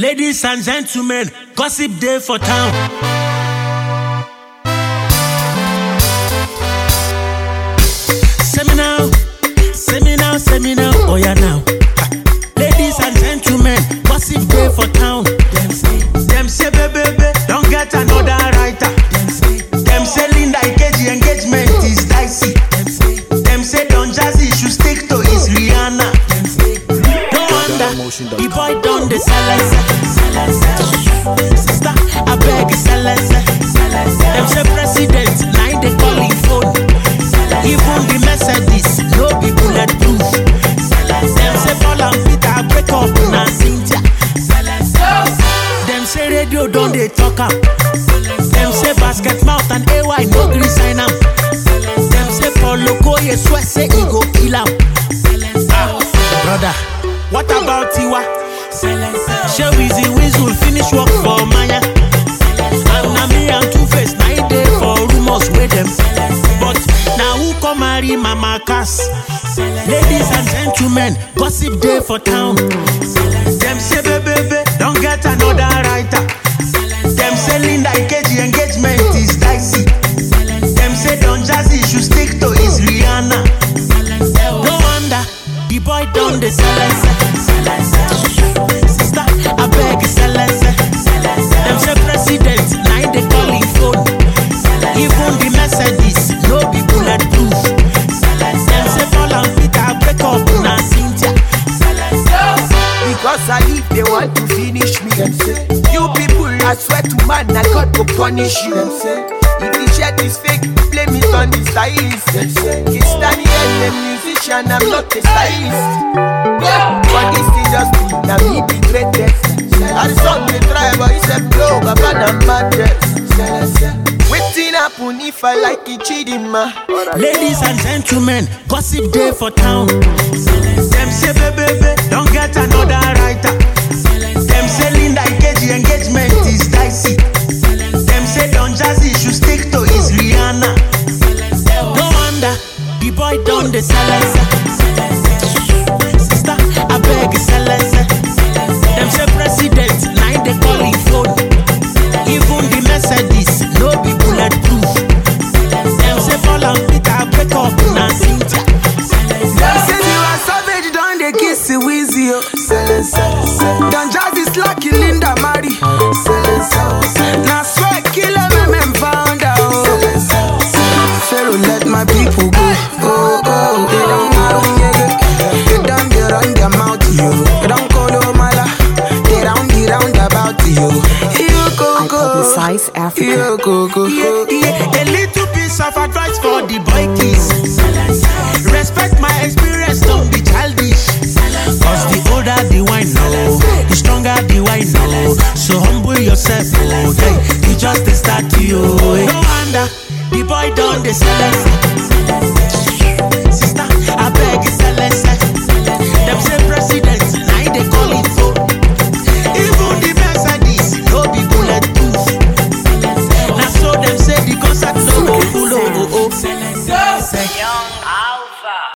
Ladies and gentlemen, gossip day for town. Wonder the boy done the silence. Sister, I beg silence. Them say president, now they call him phone. Even the Mercedes, no be bulletproof. Them say Paul and Peter break up na Cynthia. Them say radio don dey talk am. Them say Basketmouth and AY no gree sign am. Them say Paul Okoye swear say he go kill am. What about Tiwa? Shey Wizzy Wizzy finish work for Maya. And na me and Two Face na e dey for rumors wey dem. But now who come marry Mama Cass? Ladies and gentlemen, gossip day for town. Dem say baby, don get the Mercedes, no be bulletproof. Dem say Paul and Peter break up na Cynthia. Because I live, they want to finish me. You people, I swear to man, that God go punish you. If the shirt is fake, blame it on the stylist. It's Daniel, the musician, I'm not a stylist. But this industry, now me the greatest. And some they try, but it's a blow, but I'm maddest. I like it, cheating, ma. Ladies and gentlemen, gossip day for town. Them say baby, don't get another writer. Them say Linda Ikeji engagement is dicey. Them say Don Jazzy should stick to his Rihanna. No wonder the boy done the silence. About you. You go go. Africa. Go Yeah, yeah, wine oh. know, the stronger the wine know. So humble yourself, oh, hey, you just start to you. No wonder the boy silence.